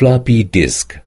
floppy disk.